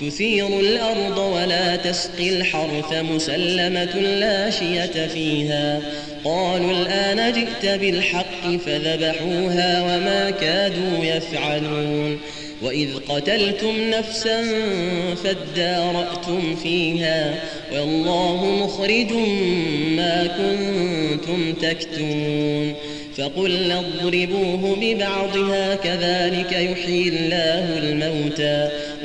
تثير الأرض ولا تسقي الحرث مسلمة لا شية فيها. قالوا الآن جئت بالحق فذبحوها وما كادوا يفعلون. وإذ قتلتم نفسا فادارأتم فيها. والله مخرج ما كنتم تكتمون. فقلنا اضربوه ببعضها كذلك يحيي الله الموتى.